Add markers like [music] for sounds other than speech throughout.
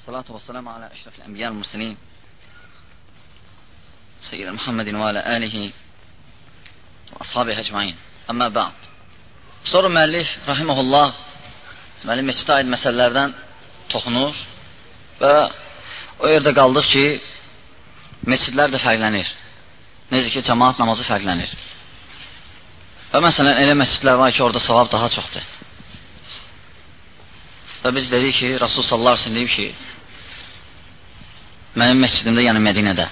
والصلاة والسلام على أشرف الأنبياء المرسلين سيدنا محمد وعلى آله وأصحابه ecmain. Amma ba'd. Sonra müəllif rahimehullah deməli məscidə aid məsələlərdən toxunur və o yerdə qaldıq ki, məscidlər də fərqlənir. Necə ki, cəmaat namazı fərqlənir. Və məsələn, elə məscidlər var ki, orada savab daha çoxdur. Və biz dedik ki, Rasul sallallahu aleyhi deyib ki, mənim məscidimdə, yəni Mədinədə,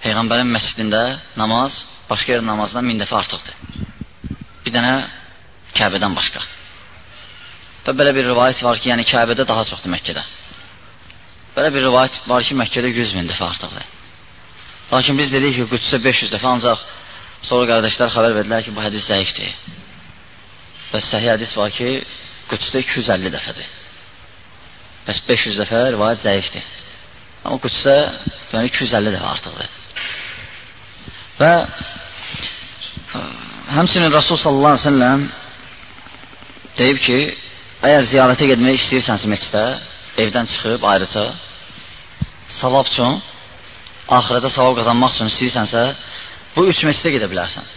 Peyğəmbərin məscidində namaz başqa yer namazından min dəfə artıqdır. Bir dənə Kəbədən başqa. Və belə bir rivayət var ki, yəni Kəbədə daha çoxdur Məkkədə. Belə bir rivayət var ki, Məkkədə 100 min dəfə artıqdır. Lakin biz dedik ki, Qüdsə 500 dəfə ancaq sonra qardaşlar xəbər verdilər ki, bu hədis zəifdir. Və səhih hədis var ki, Qüdsdə 250 dəfədir. Bəs 500 dəfə rivayət zəifdir. Amma Qüdsdə deməli 250 dəfə artıqdır. Və həmsinin Rasul sallallahu aleyhi ve sellem deyib ki, əgər ziyarətə getmək istəyirsənsə məscidə, evdən çıxıb ayrıca, savab üçün, axirədə savab qazanmaq üçün istəyirsənsə, bu üç məscidə gedə bilərsən.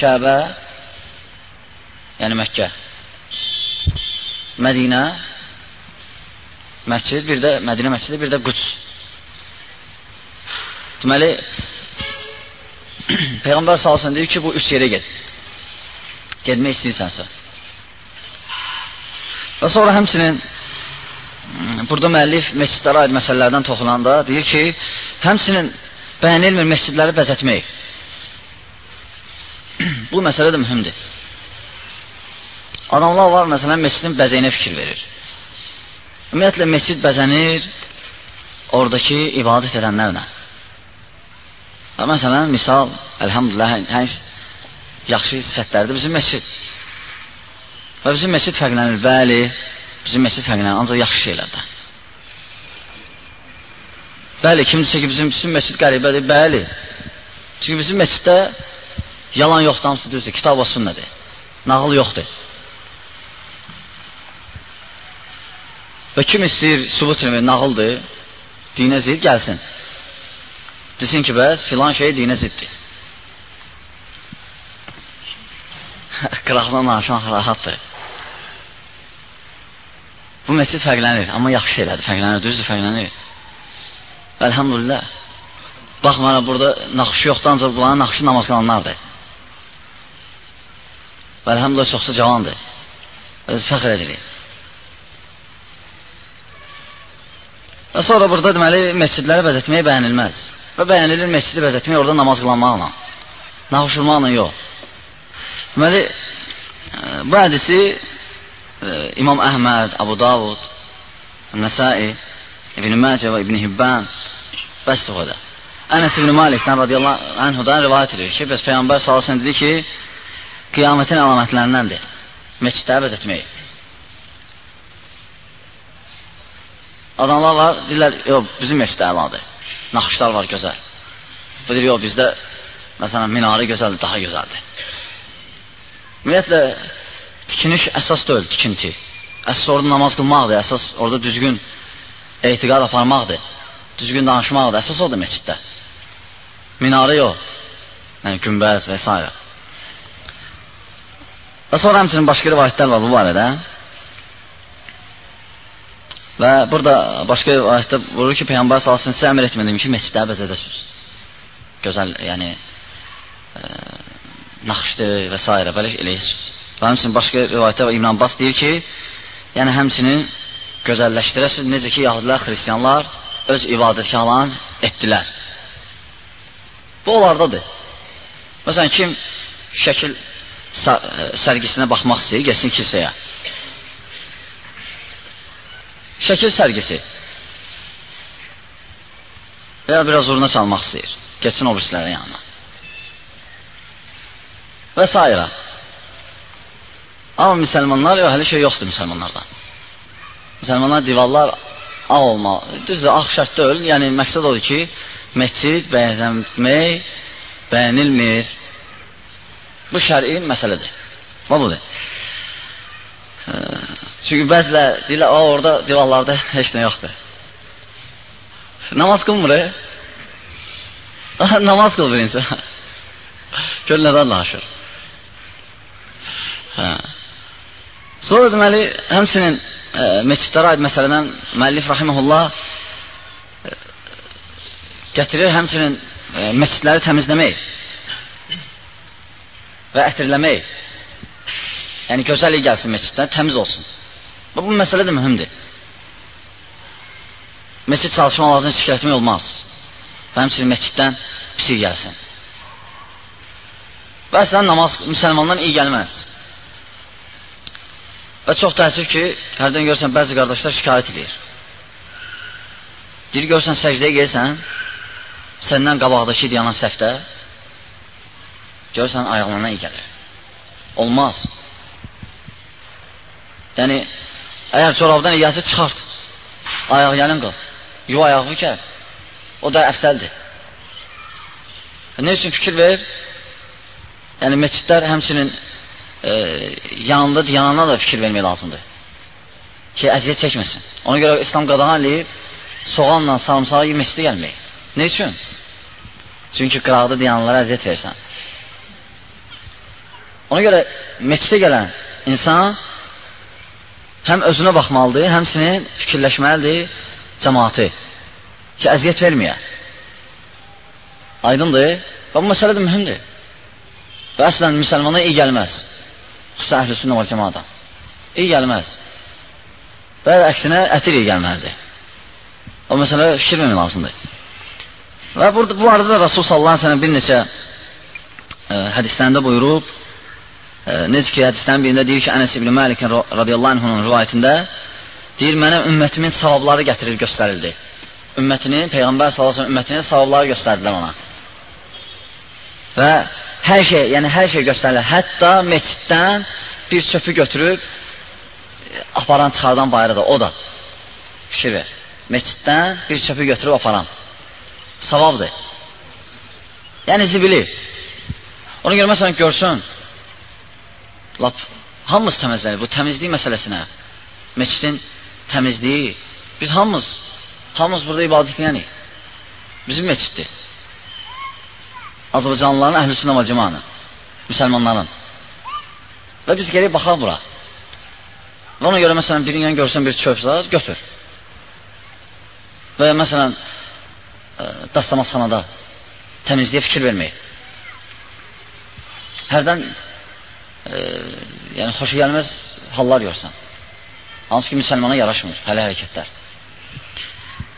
Kəbə, yəni Məkkə, Mədinə, məscid, bir də Mədinə məscidi, bir də Qüds. Deməli, [clears throat] Peyğəmbər salsın deyir ki, bu üç yerə get. Gedmək istəyirsənsə. Və sonra həmsinin burada müəllif məscidlərə aid məsələlərdən toxunanda deyir ki, həmsinin bəyənilmir məscidləri bəzətmək. [clears throat] bu məsələ də mühümdür. Adamlar var, məsələn, məscidin bəzəyinə fikir verir. Ümumiyyətlə, məscid bəzənir oradakı ibadət edənlərlə. Və məsələn, misal, əlhamdülillah, hər yaxşı sifətlərdir bizim məscid. Və bizim məscid fərqlənir, bəli, bizim məscid fərqlənir, ancaq yaxşı şeylərdən. Bəli, kimdirsə ki, bizim bütün məscid qəribədir, bəli. Çünki bizim məsciddə yalan yoxdur, hamısı düzdür, kitab və sünnədir. Nağıl yoxdur. Və kim istəyir sübut eləmək, nağıldır, dinə zid gəlsin. Desin ki, bəs filan şey dinə ziddir. [laughs] Qıraqdan danışmaq rahatdır. Bu məscid fərqlənir, amma yaxşı şeylərdir, fərqlənir, düzdür, fərqlənir. Əlhamdülillah. Baxmayaraq burada naxışı yoxdur, ancaq bunların naxışı namaz qalanlardır. Və əlhamdülillah çoxsa cavandır. Öz fəxr edirik. Və sonra burada deməli məscidləri bəzətməyə bəyənilməz. Və bəyənilir məscidi bəzətmək orada namaz qılanmaqla. Naxışılmaqla yox. Deməli, e, bu hədisi e, İmam Əhməd, Abu Davud, Nəsai, İbn-i Məcə və İbn-i Hibban bəs o qədər. Ənəs İbn-i Malikdən radiyallahu anhudan rivayət edir ki, bəs Peyğəmbər sallallahu dedi ki, qiyamətin əlamətlərindəndir. Məscidləri bəzətmək. Adamlar var, deyirlər, yox, bizim məsciddə əladır naxışlar var gözəl. Bu deyir, yox, bizdə məsələn minarə gözəldir, daha gözəldir. Ümumiyyətlə, tikiniş əsas deyil, tikinti. Əsas orada namaz qılmaqdır, əsas orada düzgün etiqad aparmaqdır, düzgün danışmaqdır, əsas odur məsciddə. Minarə yox, yəni günbəz və s. Və sonra həmçinin başqa rivayətlər var bu barədə. Və burada başqa ayətdə vurur ki, Peyğəmbər salsın sizə əmr etmədim ki, məscidləri bəzədəsiniz. Gözəl, yəni e, naxışdır və s. belə eləyirsiniz. Və həmçinin başqa rivayətdə İbn Abbas deyir ki, yəni həmçinin gözəlləşdirəsiniz, necə ki, yahudilər, xristiyanlar öz ibadətkarlarını etdilər. Bu onlardadır. Məsələn, kim şəkil sərgisinə baxmaq istəyir, gəlsin kilsəyə. Şəkil sərgisi. Və ya biraz uruna çalmaq istəyir. Geçsin o birislərin yanına. Və s. Amma müsəlmanlar yox, hələ şey yoxdur müsəlmanlardan. Müsəlmanlar divarlar ağ olmalı. Düzdür, ağ şərt deyil. Yəni, məqsəd odur ki, məscid bəyənmək bəyənilmir. Bu şəri məsələdir. Və budur. Çünki bəzilər deyirlər, "A, orada divarlarda heç nə yoxdur." Namaz qılmır. E? namaz qıl bir insan. Gör nədən danışır. Hə. Sonra deməli, həmçinin e, məscidlərə aid məsələdən müəllif rahimehullah e, gətirir həmçinin e, məscidləri təmizləmək və ətirləmək. Yəni gözəllik gəlsin məsciddən, təmiz olsun. Bu, bu məsələ də mühümdür. Məscid çalışmalarını şikayətmək olmaz. Və həmçinin məsciddən pisik gəlsin. Və əslən namaz müsəlmandan iyi gəlməz. Və çox təəssüf ki, hərdən görsən bəzi qardaşlar şikayət edir. Deyir, görsən səcdəyə gelsən, səndən qabaqdakı dayanan səhvdə, görsən ayaqlarına iyi gəlir. Olmaz. Yəni, əgər çorabdan iyəsi çıxart, ayaq gəlin qıl, yu ayağı gəl, o da əfsəldir. Ne üçün fikir ver? Yəni məscidlər həmçinin e, yanında yanına da fikir vermək lazımdır. Ki əziyyət çəkməsin. Ona görə İslam qadağan eləyib soğanla sarımsağı yeyib məscidə gəlmək. Nə üçün? Çünki qıraqda dayananlara əziyyət versən. Ona görə məscidə gələn insan həm özünə baxmalıdır, həmçinin fikirləşməlidir cəmaatı ki, əziyyət verməyə. Aydındır? Və bu məsələ də mühümdür. Və əslən müsəlmana iyi gəlməz. Xüsusən əhl-i sünnə və cəmaata. İyi gəlməz. Və əksinə ətir iyi gəlməlidir. O məsələ fikir vermək lazımdır. Və burada, bu arada da Rasul sallallahu aleyhi ve bir neçə ə, hədislərində buyurub, necə ki, hədislərin birində deyir ki, Ənəs ibn Məlikin radiyallahu anhunun rivayətində deyir, mənə ümmətimin savabları gətirir, göstərildi. Ümmətinin, Peyğəmbər sallallahu ümmətinin savabları göstərdilər ona. Və hər şey, yəni hər şey göstərilir. Hətta meçiddən bir çöpü götürüb aparan çıxardan bayıra da o da fikir ver. Meçiddən bir çöpü götürüb aparan. Savabdır. Yəni zibili. Onu görə məsələn görsün. Lap hamımız təmizlənir bu təmizlik məsələsinə. Meçidin təmizliyi. Biz hamımız hamımız burada ibadət edənik. Bizim meçiddir. Azərbaycanlıların əhl-i sünnə və cəmanı, müsəlmanların. Və biz gəlib baxaq bura. Və ona görə məsələn birindən görsən bir çöp zaz, götür. Və ya məsələn e, dastamasxanada təmizliyə fikir vermək. Hərdən e, yəni xoşu gəlməz hallar görsən. Hansı ki müsəlmana yaraşmır hələ hərəkətlər.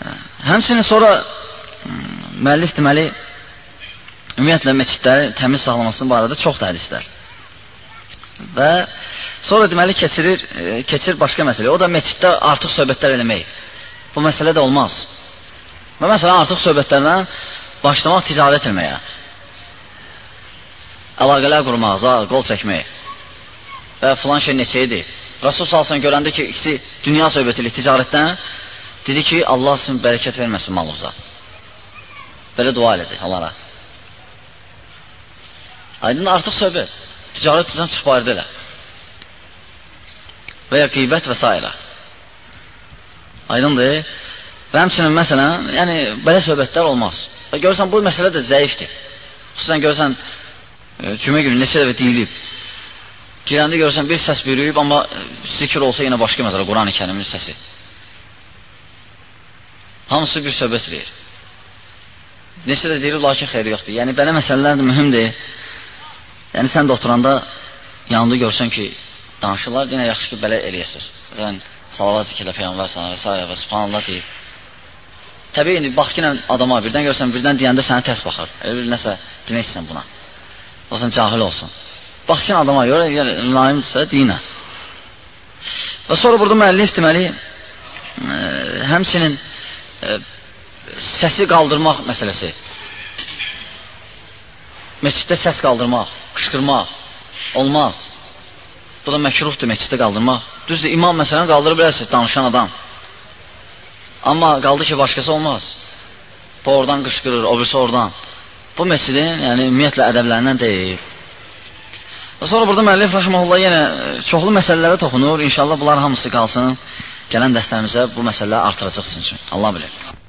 E, həmçinin sonra müəllif deməli ümumiyyətlə məscidləri təmiz saxlamasının barədə çoxdur hədislər. Və sonra deməli keçirir, e, keçir başqa məsələ. O da məsciddə artıq söhbətlər eləmək. Bu məsələ də olmaz. Və məsələn artıq söhbətlərdən başlamaq ticarət etməyə. Əlaqələr qurmağa, qol çəkmək. Və filan şey neçə idi? Rasul salsan görəndə ki, ikisi dünya söhbəti ilə ticarətdən dedi ki, Allah sizin bərəkət verməsin malınıza. Belə dua elədi Allah'a. Aydın artıq söhbət. Ticarət bizdən çox barədə elə. Və ya qeybət və s. Aydındır. Və həmçinin məsələn, yəni belə söhbətlər olmaz. Və görürsən bu məsələ də zəifdir. Xüsusən görürsən cümə günü neçə dəfə deyilib. Girəndə görürsən bir səs bürüyüb, amma e, zikir olsa yenə başqa məsələ, Quran-ı kərimin səsi. Hamısı bir söhbət eləyir. Neçə də deyilib, lakin xeyri yoxdur. Yəni, belə məsələlər də mühümdir. Yəni sən də oturanda yanında görsən ki, danışırlar, yenə yaxşı ki, belə eləyəsiniz. Yəni, salavat zikirlə Peyğəmbər sana və s. və subhanallah deyib. Təbii, indi bax ki, adama birdən görsən, birdən deyəndə sənə tərs baxır. Elə bir nəsə demək istəyirsən buna. O sən cahil olsun. Bax ki, adama görə, yəni, mülayimdirsə, dinə. Və sonra burada müəllif deməli, ə, həmsinin ə, səsi qaldırmaq məsələsi. Məsciddə səs qaldırmaq, qışqırmaq olmaz. Bu da məkruhdur məsciddə qaldırmaq. Düzdür, imam məsələn qaldırır bilərsiniz, danışan adam. Amma qaldı ki, başqası olmaz. Bu oradan qışqırır, o birisi oradan. Bu məscidin, yəni ümumiyyətlə ədəblərindən deyil. Sonra burada müəllif rəhməhullah yenə e, çoxlu məsələlərə toxunur. İnşallah bunlar hamısı qalsın. Gələn dərslərimizə bu məsələləri artıracaq sizin üçün. Allah bilir.